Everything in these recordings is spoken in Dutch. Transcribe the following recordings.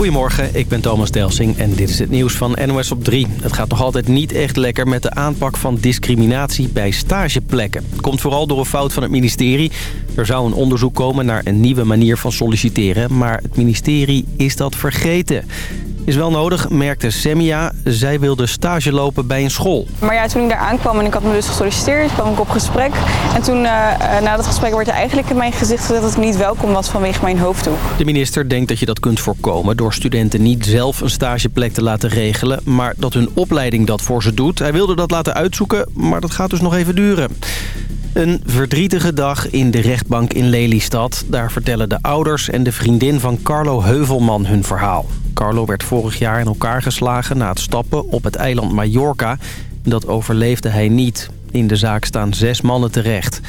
Goedemorgen, ik ben Thomas Delsing en dit is het nieuws van NOS op 3. Het gaat nog altijd niet echt lekker met de aanpak van discriminatie bij stageplekken. Komt vooral door een fout van het ministerie. Er zou een onderzoek komen naar een nieuwe manier van solliciteren... maar het ministerie is dat vergeten. Is wel nodig, merkte Semia. Zij wilde stage lopen bij een school. Maar ja, toen ik daar aankwam en ik had me dus gesolliciteerd, kwam ik op gesprek. En toen, uh, na dat gesprek, werd er eigenlijk in mijn gezicht gezegd dat ik niet welkom was vanwege mijn hoofddoek. De minister denkt dat je dat kunt voorkomen door studenten niet zelf een stageplek te laten regelen, maar dat hun opleiding dat voor ze doet. Hij wilde dat laten uitzoeken, maar dat gaat dus nog even duren. Een verdrietige dag in de rechtbank in Lelystad. Daar vertellen de ouders en de vriendin van Carlo Heuvelman hun verhaal. Carlo werd vorig jaar in elkaar geslagen na het stappen op het eiland Mallorca. Dat overleefde hij niet. In de zaak staan zes mannen terecht.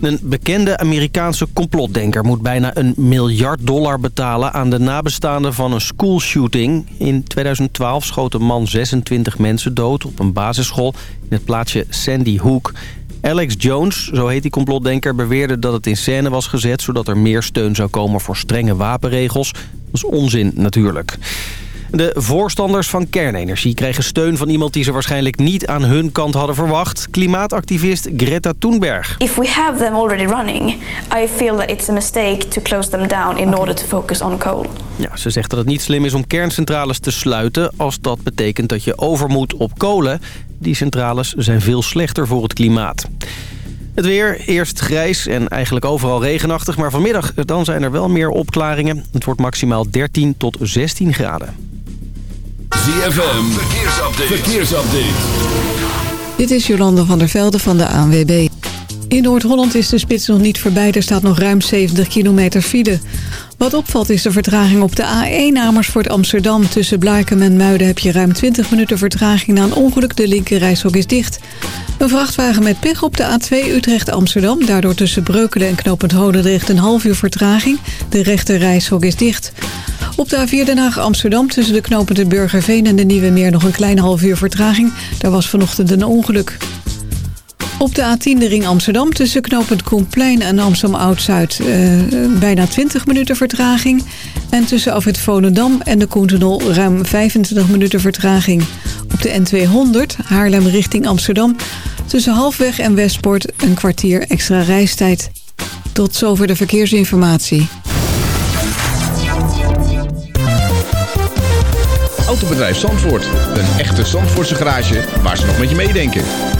Een bekende Amerikaanse complotdenker moet bijna een miljard dollar betalen... aan de nabestaanden van een schoolshooting. In 2012 schoot een man 26 mensen dood op een basisschool in het plaatsje Sandy Hook. Alex Jones, zo heet die complotdenker, beweerde dat het in scène was gezet... zodat er meer steun zou komen voor strenge wapenregels. Dat is onzin natuurlijk. De voorstanders van kernenergie kregen steun van iemand die ze waarschijnlijk niet aan hun kant hadden verwacht. Klimaatactivist Greta Thunberg. If we have them already running, I feel that it's a mistake to close them down in order to focus on coal. Ja, ze zegt dat het niet slim is om kerncentrales te sluiten als dat betekent dat je over moet op kolen. Die centrales zijn veel slechter voor het klimaat. Het weer, eerst grijs en eigenlijk overal regenachtig. Maar vanmiddag dan zijn er wel meer opklaringen. Het wordt maximaal 13 tot 16 graden. ZFM, verkeersupdate. verkeersupdate. Dit is Jolande van der Velde van de ANWB. In Noord-Holland is de spits nog niet voorbij. Er staat nog ruim 70 kilometer file. Wat opvalt is de vertraging op de A1 Amersfoort Amsterdam. Tussen Blaakem en Muiden heb je ruim 20 minuten vertraging na een ongeluk. De linkerrijstrook is dicht. Een vrachtwagen met pech op de A2 Utrecht-Amsterdam. Daardoor tussen Breukelen en Knopend Hodendrecht een half uur vertraging. De rechterrijstrook is dicht. Op de A4 Den Haag-Amsterdam tussen de knopende Burgerveen en de Nieuwe Meer nog een kleine half uur vertraging. Daar was vanochtend een ongeluk. Op de A10 de ring Amsterdam tussen knooppunt Koenplein en Amsterdam Oud-Zuid uh, bijna 20 minuten vertraging. En tussen Afrit Volendam en de Koentunnel ruim 25 minuten vertraging. Op de N200 Haarlem richting Amsterdam tussen Halfweg en Westpoort een kwartier extra reistijd. Tot zover de verkeersinformatie. Autobedrijf Zandvoort. Een echte Zandvoortse garage waar ze nog met je meedenken.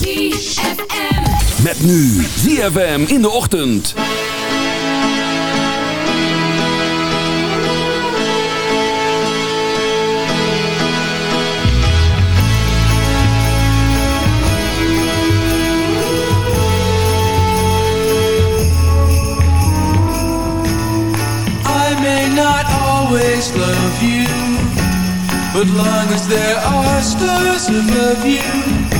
ZFM. Met nu ZFM in de ochtend. I may not always love you, but long as there are stars above you,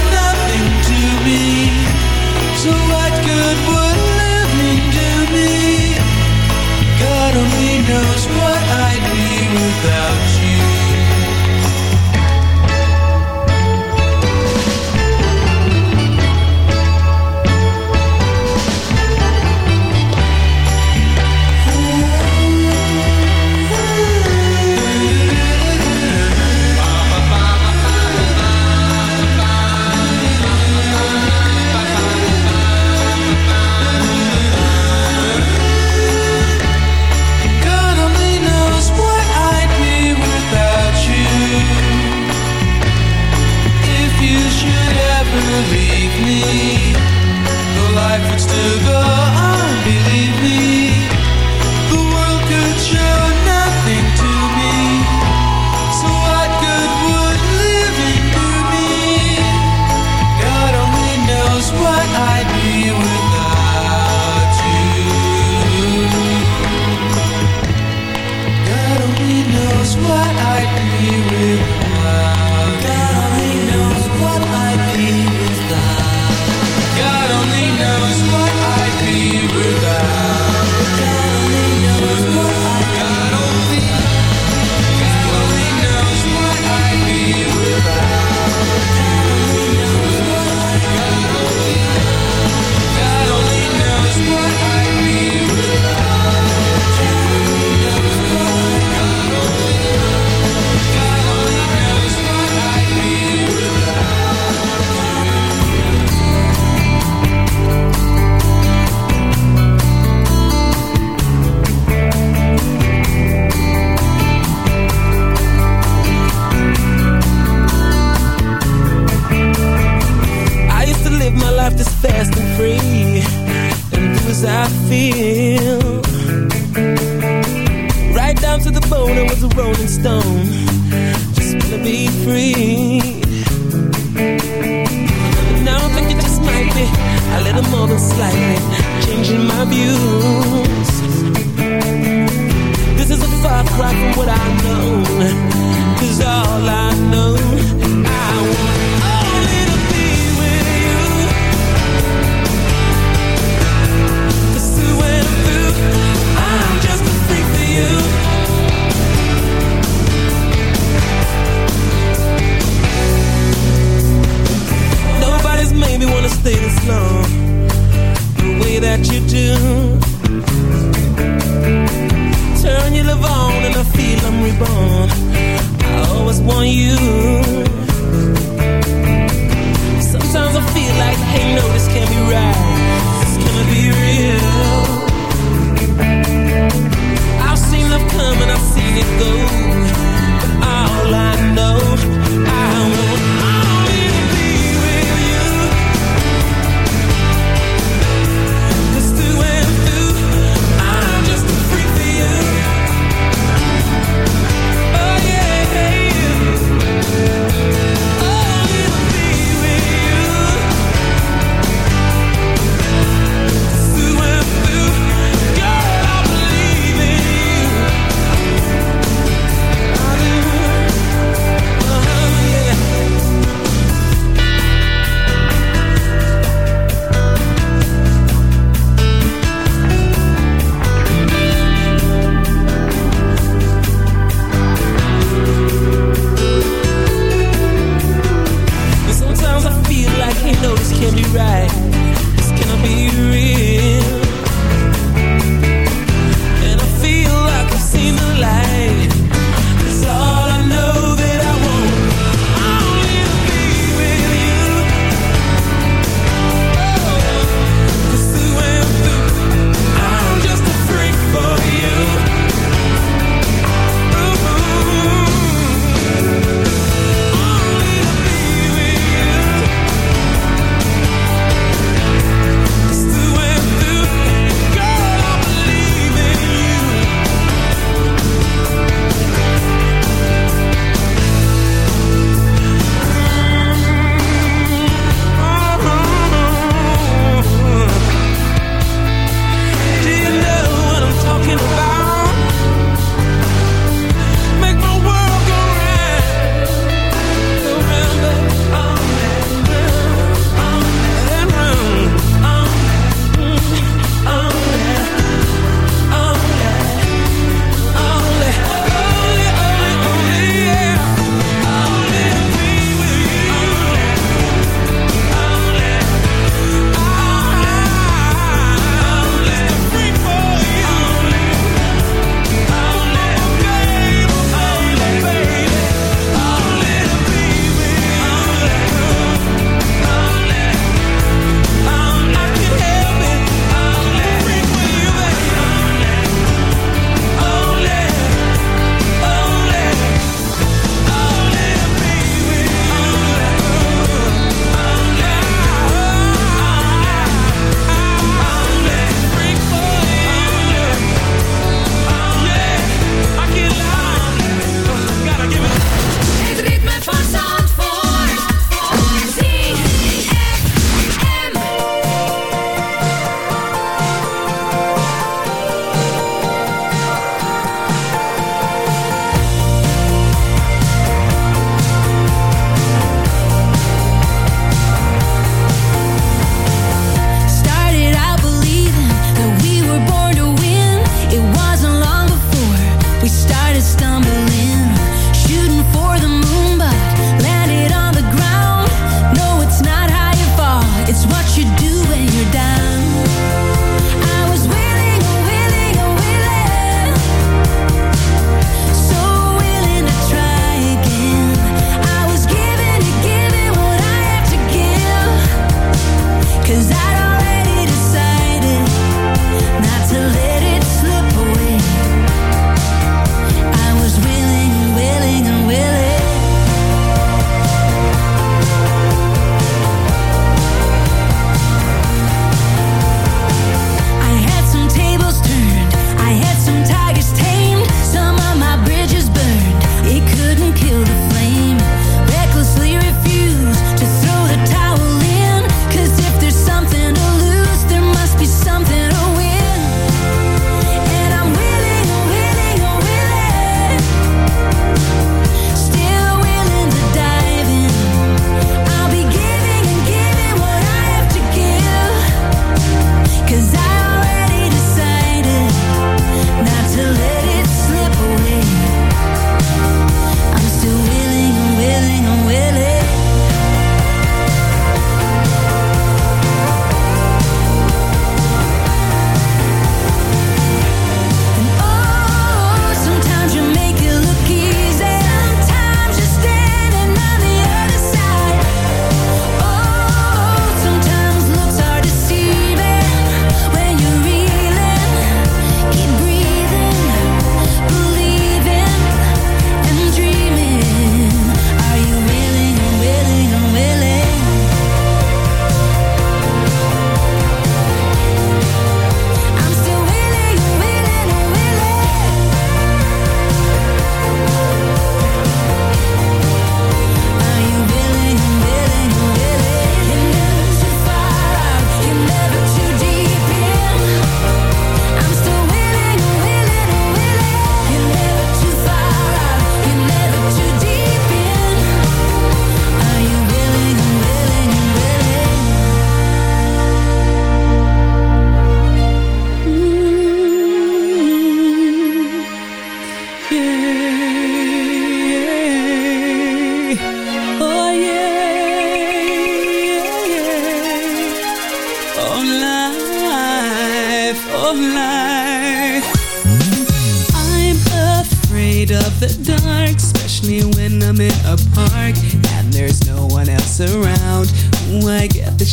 without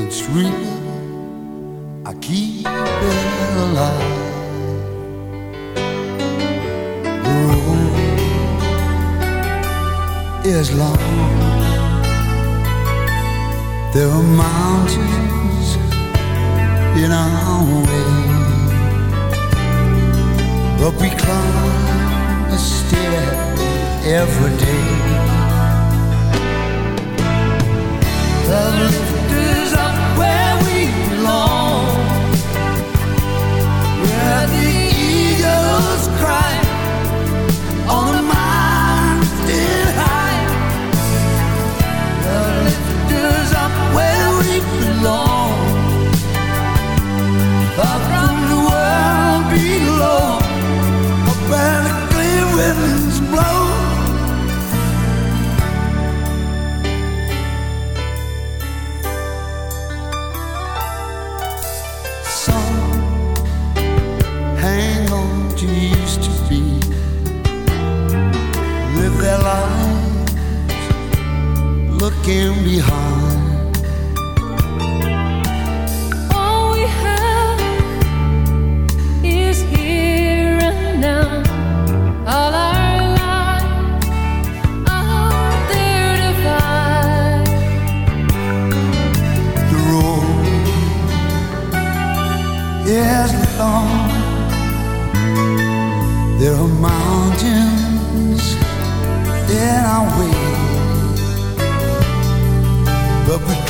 it's real. I keep it alive. The road is long. There are mountains in our way, but we climb a stair every day. The can be hard.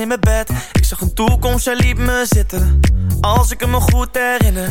in mijn bed. Ik zag een toekomst, jij liep me zitten. Als ik hem me goed herinner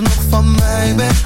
nog van mij bent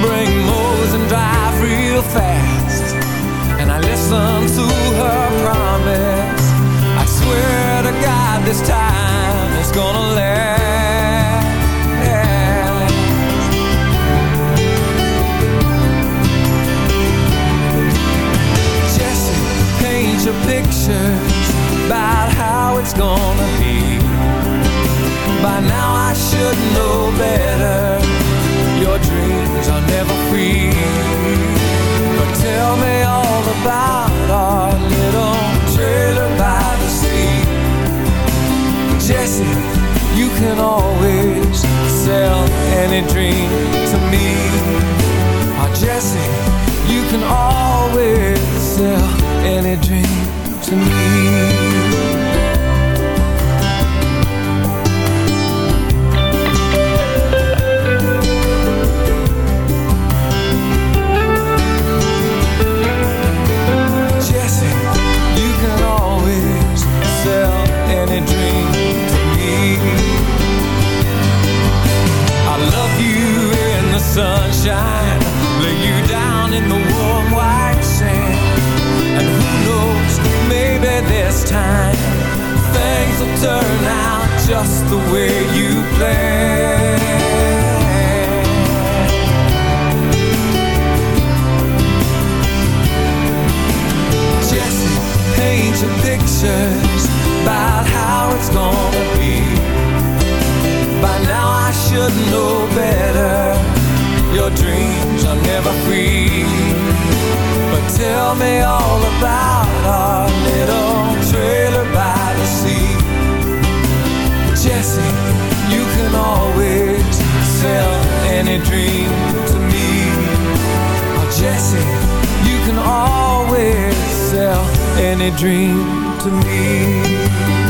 bring mows and drive real fast. And I listen to her promise. I swear to God this time it's gonna last. Any dream to me.